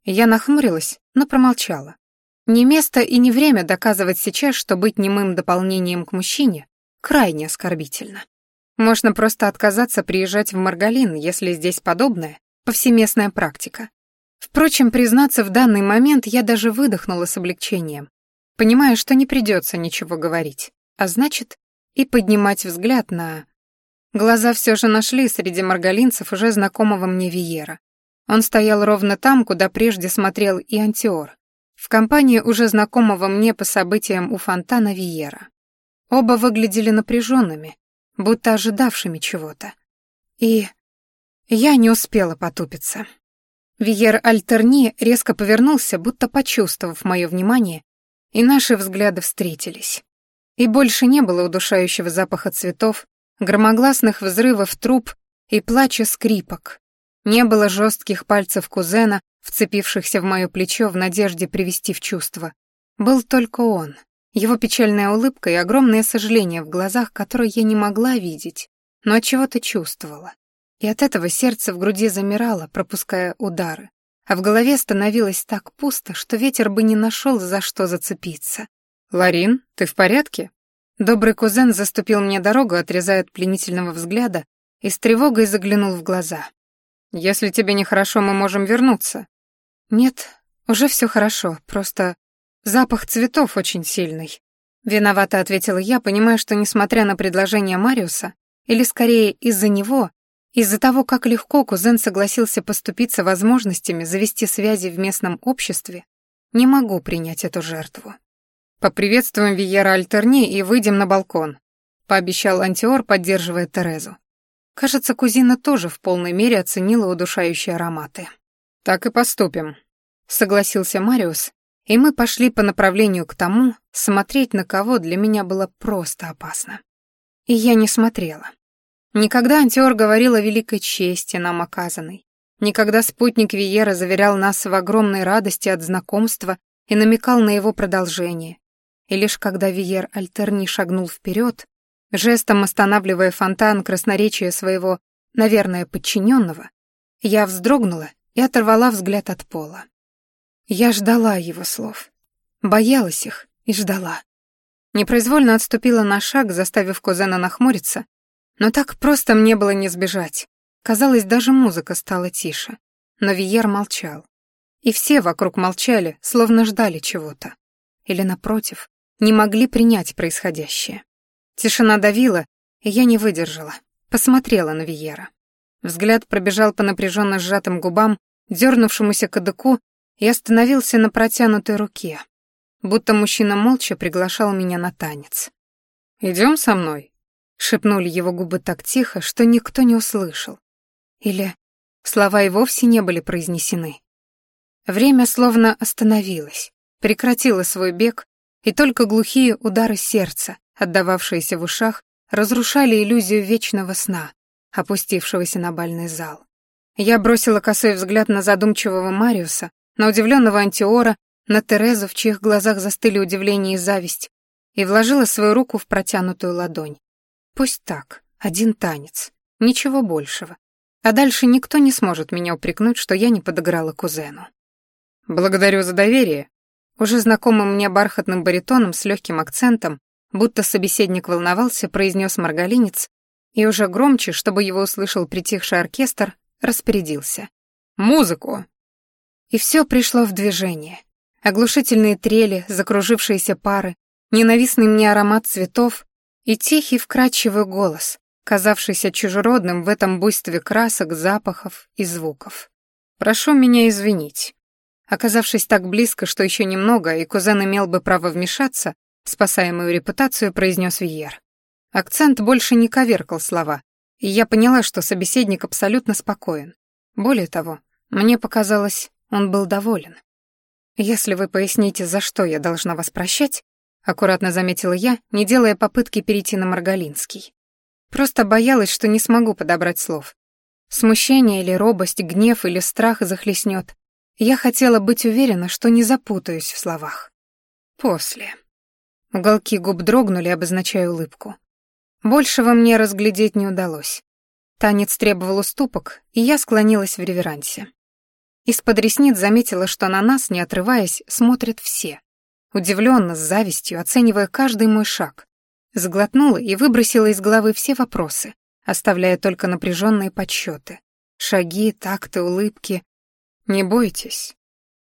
Я нахмурилась, но промолчала. Не место и не время доказывать сейчас, что быть немым дополнением к мужчине крайне оскорбительно. Можно просто отказаться приезжать в Маргалин, если здесь подобное повсеместная практика. Впрочем, признаться, в данный момент я даже выдохнула с облегчением, понимая, что не придется ничего говорить, а значит, и поднимать взгляд на... Глаза все же нашли среди маргалинцев уже знакомого мне Виера. Он стоял ровно там, куда прежде смотрел и Антиор, в компании уже знакомого мне по событиям у фонтана Виера. Оба выглядели напряженными, будто ожидавшими чего-то. И я не успела потупиться. Виер Альтерни резко повернулся, будто почувствовав мое внимание, и наши взгляды встретились. И больше не было удушающего запаха цветов, громогласных взрывов труб и плача скрипок. Не было жестких пальцев кузена, вцепившихся в мое плечо в надежде привести в чувство. Был только он, его печальная улыбка и огромное сожаление в глазах, которые я не могла видеть, но от чего-то чувствовала. И от этого сердце в груди замирало, пропуская удары, а в голове становилось так пусто, что ветер бы не нашел за что зацепиться. «Ларин, ты в порядке?» Добрый кузен заступил мне дорогу, отрезая от пленительного взгляда, и с тревогой заглянул в глаза. «Если тебе нехорошо, мы можем вернуться». «Нет, уже все хорошо, просто запах цветов очень сильный». Виновато ответила я, понимая, что, несмотря на предложение Мариуса, или скорее из-за него, из-за того, как легко кузен согласился поступиться возможностями завести связи в местном обществе, не могу принять эту жертву. «Поприветствуем Виера Альтерни и выйдем на балкон», — пообещал Антиор, поддерживая Терезу. Кажется, кузина тоже в полной мере оценила удушающие ароматы. «Так и поступим», — согласился Мариус, и мы пошли по направлению к тому, смотреть на кого для меня было просто опасно. И я не смотрела. Никогда Антиор говорил о великой чести нам оказанной. Никогда спутник Виера заверял нас в огромной радости от знакомства и намекал на его продолжение. И лишь когда Виер Альтерни шагнул вперед, жестом останавливая фонтан красноречия своего, наверное, подчиненного, я вздрогнула и оторвала взгляд от пола. Я ждала его слов, боялась их и ждала. Непроизвольно отступила на шаг, заставив кузена нахмуриться, но так просто мне было не сбежать. Казалось, даже музыка стала тише. Но Виер молчал. И все вокруг молчали, словно ждали чего-то. Или, напротив, не могли принять происходящее. Тишина давила, и я не выдержала. Посмотрела на Виера. Взгляд пробежал по напряженно сжатым губам, дернувшемуся кадыку, и остановился на протянутой руке, будто мужчина молча приглашал меня на танец. «Идем со мной?» — шепнули его губы так тихо, что никто не услышал. Или слова и вовсе не были произнесены. Время словно остановилось, прекратило свой бег, и только глухие удары сердца, отдававшиеся в ушах, разрушали иллюзию вечного сна, опустившегося на бальный зал. Я бросила косой взгляд на задумчивого Мариуса, на удивленного Антиора, на Терезу, в чьих глазах застыли удивление и зависть, и вложила свою руку в протянутую ладонь. Пусть так, один танец, ничего большего. А дальше никто не сможет меня упрекнуть, что я не подыграла кузену. «Благодарю за доверие», уже знакомым мне бархатным баритоном с легким акцентом будто собеседник волновался, произнес маргалинец, и уже громче, чтобы его услышал притихший оркестр, распорядился. «Музыку!» И все пришло в движение. Оглушительные трели, закружившиеся пары, ненавистный мне аромат цветов и тихий вкрадчивый голос, казавшийся чужеродным в этом буйстве красок, запахов и звуков. «Прошу меня извинить». Оказавшись так близко, что еще немного, и кузен имел бы право вмешаться, спасая мою репутацию, произнес Виер. Акцент больше не коверкал слова, и я поняла, что собеседник абсолютно спокоен. Более того, мне показалось, он был доволен. «Если вы поясните, за что я должна вас прощать», аккуратно заметила я, не делая попытки перейти на Маргалинский. Просто боялась, что не смогу подобрать слов. Смущение или робость, гнев или страх захлестнет. Я хотела быть уверена, что не запутаюсь в словах. После. Уголки губ дрогнули, обозначая улыбку. Большего мне разглядеть не удалось. Танец требовал уступок, и я склонилась в реверансе. Из-под ресниц заметила, что на нас, не отрываясь, смотрят все. Удивленно, с завистью, оценивая каждый мой шаг. Сглотнула и выбросила из головы все вопросы, оставляя только напряженные подсчеты. Шаги, такты, улыбки. «Не бойтесь».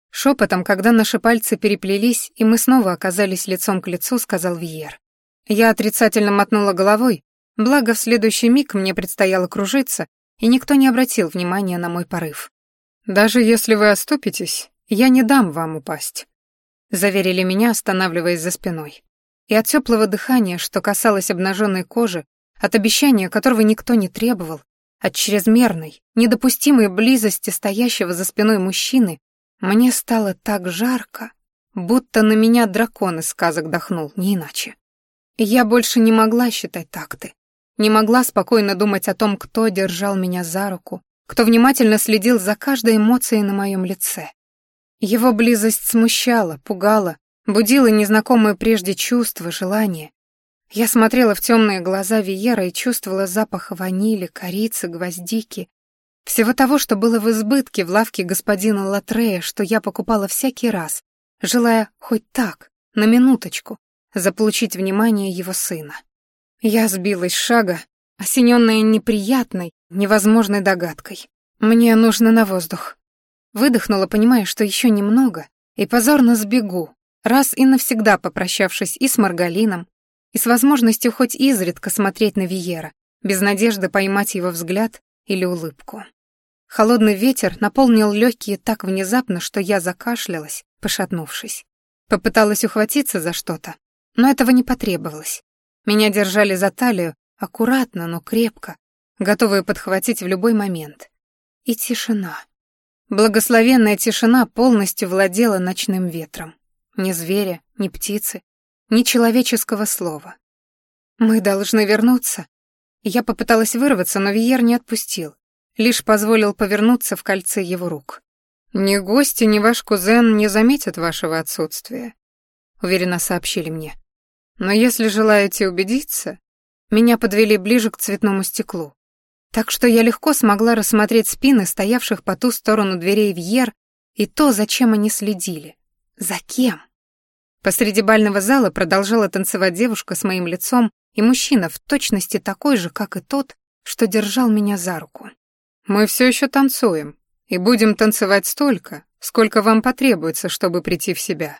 Шепотом, когда наши пальцы переплелись, и мы снова оказались лицом к лицу, сказал Виер. Я отрицательно мотнула головой, благо в следующий миг мне предстояло кружиться, и никто не обратил внимания на мой порыв. «Даже если вы оступитесь, я не дам вам упасть», — заверили меня, останавливаясь за спиной. И от теплого дыхания, что касалось обнаженной кожи, от обещания, которого никто не требовал, от чрезмерной, недопустимой близости стоящего за спиной мужчины, мне стало так жарко, будто на меня дракон из сказок дохнул, не иначе. Я больше не могла считать такты, не могла спокойно думать о том, кто держал меня за руку, кто внимательно следил за каждой эмоцией на моем лице. Его близость смущала, пугала, будила незнакомые прежде чувства, желания, я смотрела в темные глаза Виера и чувствовала запах ванили, корицы, гвоздики. Всего того, что было в избытке в лавке господина Латрея, что я покупала всякий раз, желая хоть так, на минуточку, заполучить внимание его сына. Я сбилась с шага, осененная неприятной, невозможной догадкой. Мне нужно на воздух. Выдохнула, понимая, что еще немного, и позорно сбегу, раз и навсегда попрощавшись и с Маргалином, и с возможностью хоть изредка смотреть на Виера, без надежды поймать его взгляд или улыбку. Холодный ветер наполнил легкие так внезапно, что я закашлялась, пошатнувшись. Попыталась ухватиться за что-то, но этого не потребовалось. Меня держали за талию, аккуратно, но крепко, готовые подхватить в любой момент. И тишина. Благословенная тишина полностью владела ночным ветром. Ни зверя, ни птицы, ни человеческого слова. «Мы должны вернуться». Я попыталась вырваться, но Виер не отпустил, лишь позволил повернуться в кольце его рук. «Ни гости, ни ваш кузен не заметят вашего отсутствия», — уверенно сообщили мне. «Но если желаете убедиться...» Меня подвели ближе к цветному стеклу, так что я легко смогла рассмотреть спины стоявших по ту сторону дверей Вьер и то, зачем они следили. За кем? Посреди бального зала продолжала танцевать девушка с моим лицом и мужчина в точности такой же, как и тот, что держал меня за руку. «Мы все еще танцуем, и будем танцевать столько, сколько вам потребуется, чтобы прийти в себя.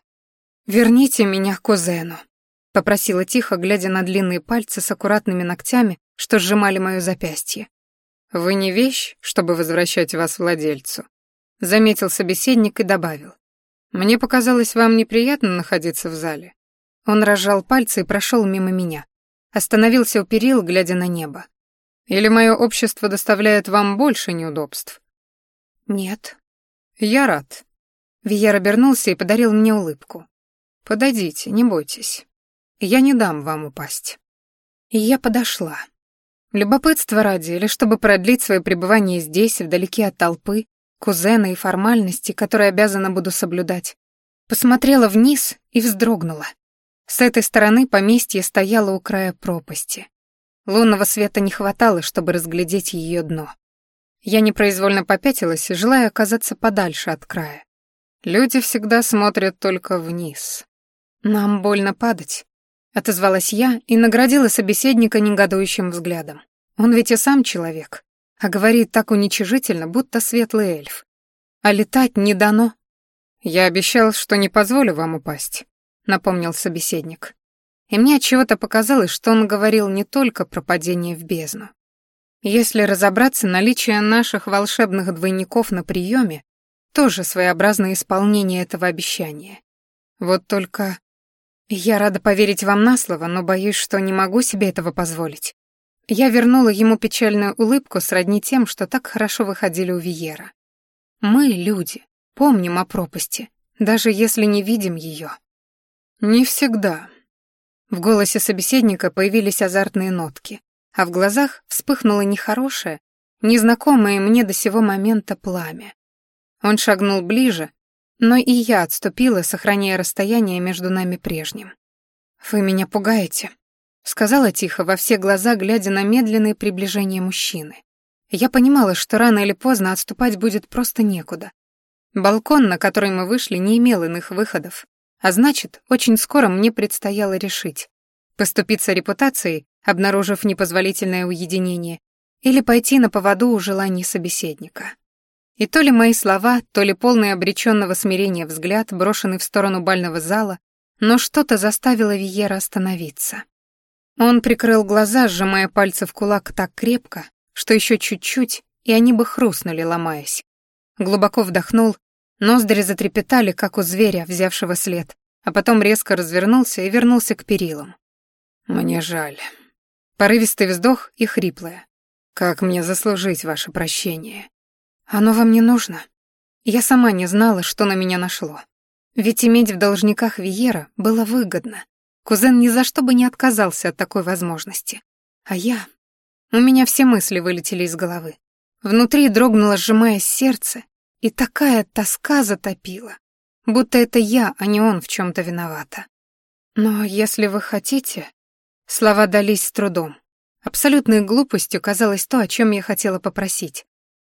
Верните меня кузену», — попросила тихо, глядя на длинные пальцы с аккуратными ногтями, что сжимали мое запястье. «Вы не вещь, чтобы возвращать вас владельцу», — заметил собеседник и добавил. Мне показалось, вам неприятно находиться в зале. Он разжал пальцы и прошел мимо меня. Остановился у перил, глядя на небо. Или мое общество доставляет вам больше неудобств? Нет. Я рад. Вияр обернулся и подарил мне улыбку. Подойдите, не бойтесь. Я не дам вам упасть. И я подошла. Любопытство ради, или чтобы продлить свое пребывание здесь, вдалеке от толпы, кузена и формальности, которые обязана буду соблюдать. Посмотрела вниз и вздрогнула. С этой стороны поместье стояло у края пропасти. Лунного света не хватало, чтобы разглядеть ее дно. Я непроизвольно попятилась, желая оказаться подальше от края. Люди всегда смотрят только вниз. Нам больно падать, отозвалась я и наградила собеседника негодующим взглядом. Он ведь и сам человек а говорит так уничижительно, будто светлый эльф. А летать не дано. Я обещал, что не позволю вам упасть, напомнил собеседник. И мне от чего-то показалось, что он говорил не только про падение в бездну. Если разобраться, наличие наших волшебных двойников на приеме тоже своеобразное исполнение этого обещания. Вот только я рада поверить вам на слово, но боюсь, что не могу себе этого позволить. Я вернула ему печальную улыбку сродни тем, что так хорошо выходили у Виера. Мы, люди, помним о пропасти, даже если не видим ее. Не всегда. В голосе собеседника появились азартные нотки, а в глазах вспыхнуло нехорошее, незнакомое мне до сего момента пламя. Он шагнул ближе, но и я отступила, сохраняя расстояние между нами прежним. «Вы меня пугаете», Сказала тихо, во все глаза, глядя на медленное приближение мужчины. Я понимала, что рано или поздно отступать будет просто некуда. Балкон, на который мы вышли, не имел иных выходов, а значит, очень скоро мне предстояло решить, поступиться репутацией, обнаружив непозволительное уединение, или пойти на поводу у желаний собеседника. И то ли мои слова, то ли полный обреченного смирения взгляд, брошенный в сторону бального зала, но что-то заставило Виера остановиться. Он прикрыл глаза, сжимая пальцы в кулак так крепко, что еще чуть-чуть, и они бы хрустнули, ломаясь. Глубоко вдохнул, ноздри затрепетали, как у зверя, взявшего след, а потом резко развернулся и вернулся к перилам. «Мне жаль». Порывистый вздох и хриплое. «Как мне заслужить ваше прощение?» «Оно вам не нужно?» Я сама не знала, что на меня нашло. Ведь иметь в должниках Виера было выгодно. Кузен ни за что бы не отказался от такой возможности. А я... У меня все мысли вылетели из головы. Внутри дрогнуло, сжимаясь сердце, и такая тоска затопила, будто это я, а не он в чем то виновата. Но если вы хотите... Слова дались с трудом. Абсолютной глупостью казалось то, о чем я хотела попросить.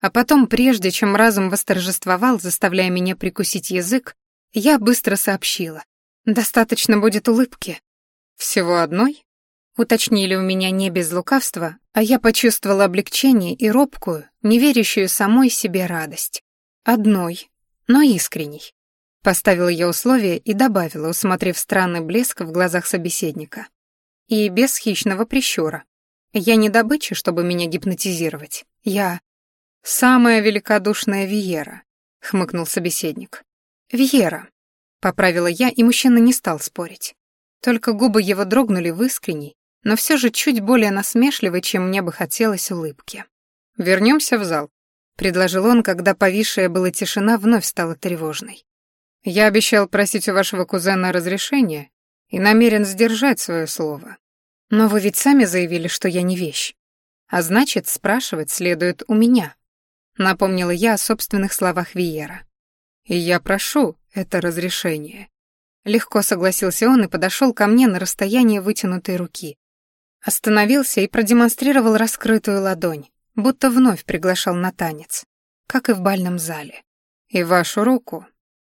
А потом, прежде чем разум восторжествовал, заставляя меня прикусить язык, я быстро сообщила. «Достаточно будет улыбки». «Всего одной?» Уточнили у меня не без лукавства, а я почувствовала облегчение и робкую, не верящую самой себе радость. Одной, но искренней. Поставила я условие и добавила, усмотрев странный блеск в глазах собеседника. И без хищного прищура. Я не добыча, чтобы меня гипнотизировать. Я самая великодушная Виера, хмыкнул собеседник. Виера, поправила я, и мужчина не стал спорить. Только губы его дрогнули в искренней, но все же чуть более насмешливой, чем мне бы хотелось улыбки. Вернемся в зал», — предложил он, когда повисшая была тишина вновь стала тревожной. «Я обещал просить у вашего кузена разрешения и намерен сдержать свое слово. Но вы ведь сами заявили, что я не вещь. А значит, спрашивать следует у меня», — напомнила я о собственных словах Виера. «И я прошу это разрешение». Легко согласился он и подошел ко мне на расстояние вытянутой руки, Остановился и продемонстрировал раскрытую ладонь, будто вновь приглашал на танец, как и в бальном зале. «И вашу руку».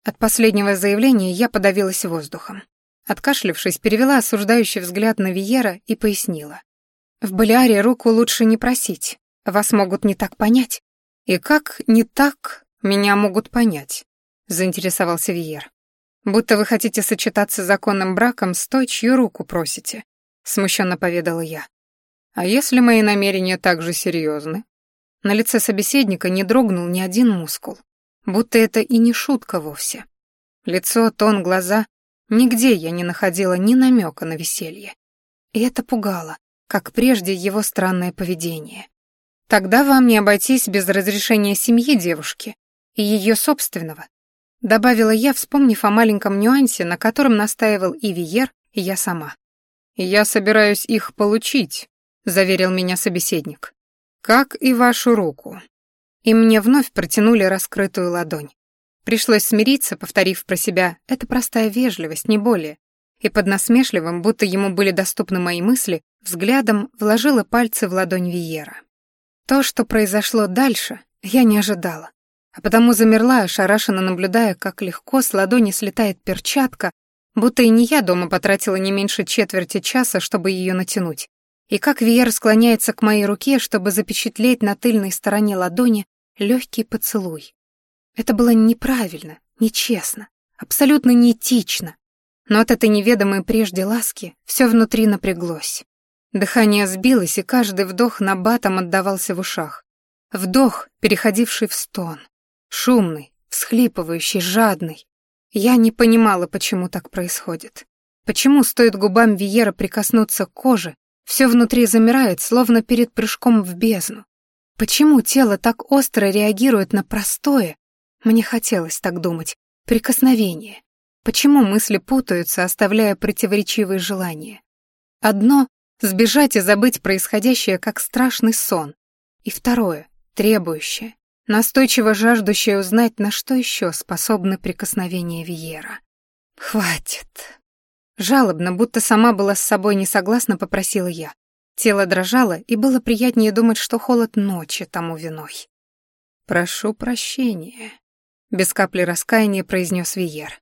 От последнего заявления я подавилась воздухом. Откашлившись, перевела осуждающий взгляд на Виера и пояснила. «В Балиаре руку лучше не просить, вас могут не так понять». «И как не так меня могут понять?» — заинтересовался Виер. «Будто вы хотите сочетаться законным браком с той, чью руку просите смущенно поведала я. А если мои намерения так же серьезны? На лице собеседника не дрогнул ни один мускул, будто это и не шутка вовсе. Лицо, тон, глаза — нигде я не находила ни намека на веселье. И это пугало, как прежде его странное поведение. Тогда вам не обойтись без разрешения семьи девушки и ее собственного, добавила я, вспомнив о маленьком нюансе, на котором настаивал и Виер, и я сама. «Я собираюсь их получить», — заверил меня собеседник. «Как и вашу руку». И мне вновь протянули раскрытую ладонь. Пришлось смириться, повторив про себя «это простая вежливость, не более». И под насмешливым, будто ему были доступны мои мысли, взглядом вложила пальцы в ладонь Виера. То, что произошло дальше, я не ожидала, а потому замерла, ошарашенно наблюдая, как легко с ладони слетает перчатка, Будто и не я дома потратила не меньше четверти часа, чтобы ее натянуть. И как Виер склоняется к моей руке, чтобы запечатлеть на тыльной стороне ладони легкий поцелуй. Это было неправильно, нечестно, абсолютно неэтично. Но от этой неведомой прежде ласки все внутри напряглось. Дыхание сбилось, и каждый вдох на батом отдавался в ушах. Вдох, переходивший в стон. Шумный, всхлипывающий, жадный. Я не понимала, почему так происходит. Почему стоит губам Виера прикоснуться к коже, все внутри замирает, словно перед прыжком в бездну. Почему тело так остро реагирует на простое, мне хотелось так думать, прикосновение? Почему мысли путаются, оставляя противоречивые желания? Одно — сбежать и забыть происходящее, как страшный сон. И второе — требующее, настойчиво жаждущая узнать, на что еще способны прикосновения Виера. «Хватит!» Жалобно, будто сама была с собой не согласна, попросила я. Тело дрожало, и было приятнее думать, что холод ночи тому виной. «Прошу прощения». без капли раскаяния произнес Виер.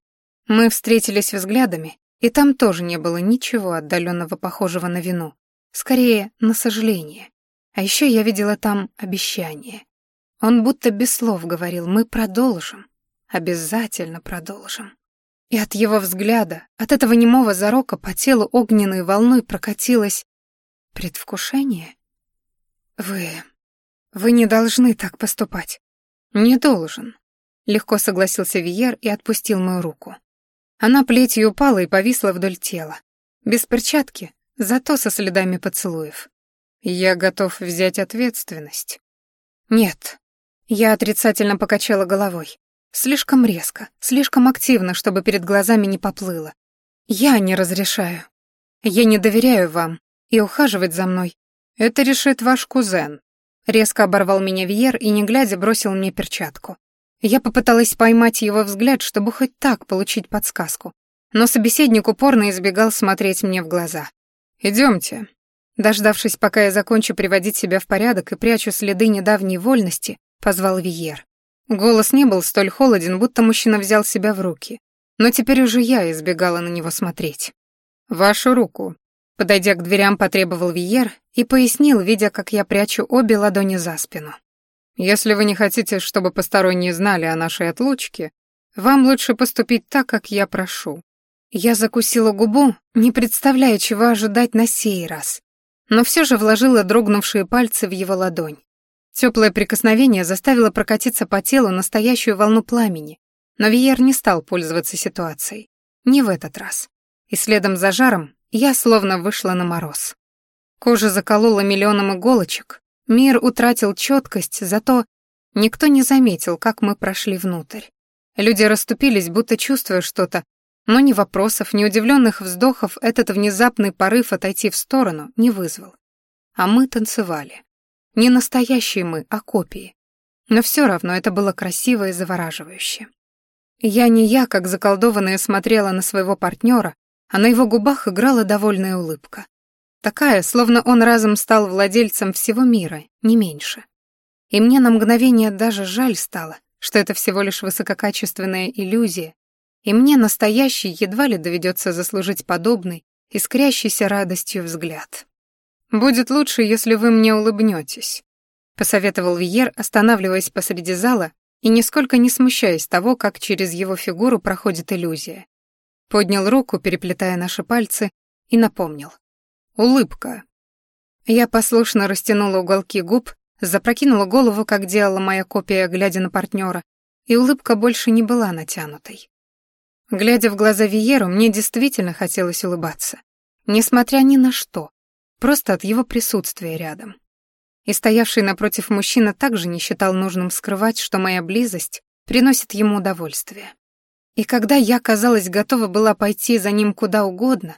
Мы встретились взглядами, и там тоже не было ничего отдаленного похожего на вину, скорее на сожаление. А еще я видела там обещание. Он будто без слов говорил «мы продолжим, обязательно продолжим». И от его взгляда, от этого немого зарока по телу огненной волной прокатилось предвкушение. «Вы... вы не должны так поступать». «Не должен», — легко согласился Виер и отпустил мою руку. Она плетью упала и повисла вдоль тела. Без перчатки, зато со следами поцелуев. Я готов взять ответственность. Нет. Я отрицательно покачала головой. Слишком резко, слишком активно, чтобы перед глазами не поплыло. Я не разрешаю. Я не доверяю вам, и ухаживать за мной. Это решит ваш кузен. Резко оборвал меня Вьер и, не глядя, бросил мне перчатку. Я попыталась поймать его взгляд, чтобы хоть так получить подсказку. Но собеседник упорно избегал смотреть мне в глаза. «Идемте». Дождавшись, пока я закончу приводить себя в порядок и прячу следы недавней вольности, позвал Виер. Голос не был столь холоден, будто мужчина взял себя в руки. Но теперь уже я избегала на него смотреть. «Вашу руку», Подойдя к дверям, потребовал Виер и пояснил, видя, как я прячу обе ладони за спину. Если вы не хотите, чтобы посторонние знали о нашей отлучке, вам лучше поступить так, как я прошу. Я закусила губу, не представляя, чего ожидать на сей раз, но все же вложила дрогнувшие пальцы в его ладонь. Теплое прикосновение заставило прокатиться по телу настоящую волну пламени, но Виер не стал пользоваться ситуацией. Не в этот раз. И следом за жаром я словно вышла на мороз. Кожа заколола миллионом иголочек, Мир утратил четкость, зато никто не заметил, как мы прошли внутрь. Люди расступились, будто чувствуя что-то, но ни вопросов, ни удивленных вздохов этот внезапный порыв отойти в сторону не вызвал. А мы танцевали. Не настоящие мы, а копии. Но все равно это было красиво и завораживающе. Я не я, как заколдованная, смотрела на своего партнера, а на его губах играла довольная улыбка. Такая, словно он разом стал владельцем всего мира, не меньше. И мне на мгновение даже жаль стало, что это всего лишь высококачественная иллюзия, и мне настоящий едва ли доведется заслужить подобный, искрящийся радостью взгляд. «Будет лучше, если вы мне улыбнетесь», — посоветовал Виер, останавливаясь посреди зала и нисколько не смущаясь того, как через его фигуру проходит иллюзия. Поднял руку, переплетая наши пальцы, и напомнил. Улыбка. Я послушно растянула уголки губ, запрокинула голову, как делала моя копия, глядя на партнера, и улыбка больше не была натянутой. Глядя в глаза Виеру, мне действительно хотелось улыбаться. Несмотря ни на что, просто от его присутствия рядом. И стоявший напротив мужчина также не считал нужным скрывать, что моя близость приносит ему удовольствие. И когда я, казалось, готова была пойти за ним куда угодно,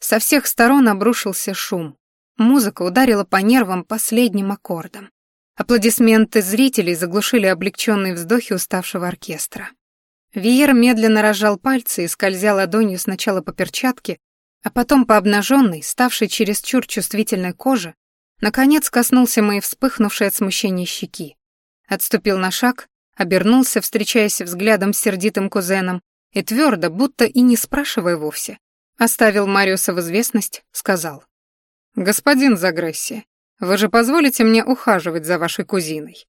со всех сторон обрушился шум. Музыка ударила по нервам последним аккордом. Аплодисменты зрителей заглушили облегченные вздохи уставшего оркестра. Виер медленно разжал пальцы и, скользя ладонью сначала по перчатке, а потом по обнаженной, ставшей чересчур чувствительной коже, наконец коснулся моей вспыхнувшей от смущения щеки. Отступил на шаг, обернулся, встречаясь взглядом с сердитым кузеном, и твердо, будто и не спрашивая вовсе, Оставил Мариуса в известность, сказал. «Господин Загресси, вы же позволите мне ухаживать за вашей кузиной?»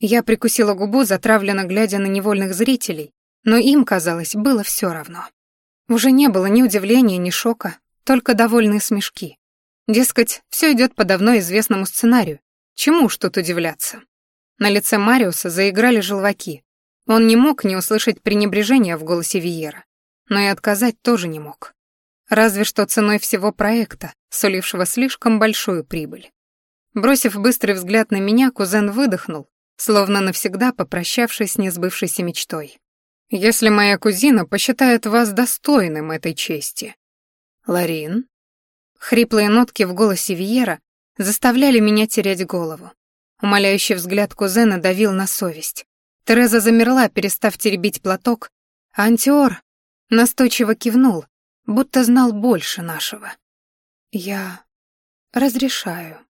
Я прикусила губу, затравленно глядя на невольных зрителей, но им, казалось, было все равно. Уже не было ни удивления, ни шока, только довольные смешки. Дескать, все идет по давно известному сценарию. Чему уж тут удивляться? На лице Мариуса заиграли желваки. Он не мог не услышать пренебрежения в голосе Виера, но и отказать тоже не мог. Разве что ценой всего проекта, сулившего слишком большую прибыль. Бросив быстрый взгляд на меня, кузен выдохнул, словно навсегда попрощавшись с несбывшейся мечтой. «Если моя кузина посчитает вас достойным этой чести». «Ларин?» Хриплые нотки в голосе Виера заставляли меня терять голову. Умоляющий взгляд кузена давил на совесть. Тереза замерла, перестав теребить платок, а Антиор настойчиво кивнул, будто знал больше нашего. Я разрешаю.